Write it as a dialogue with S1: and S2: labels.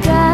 S1: God.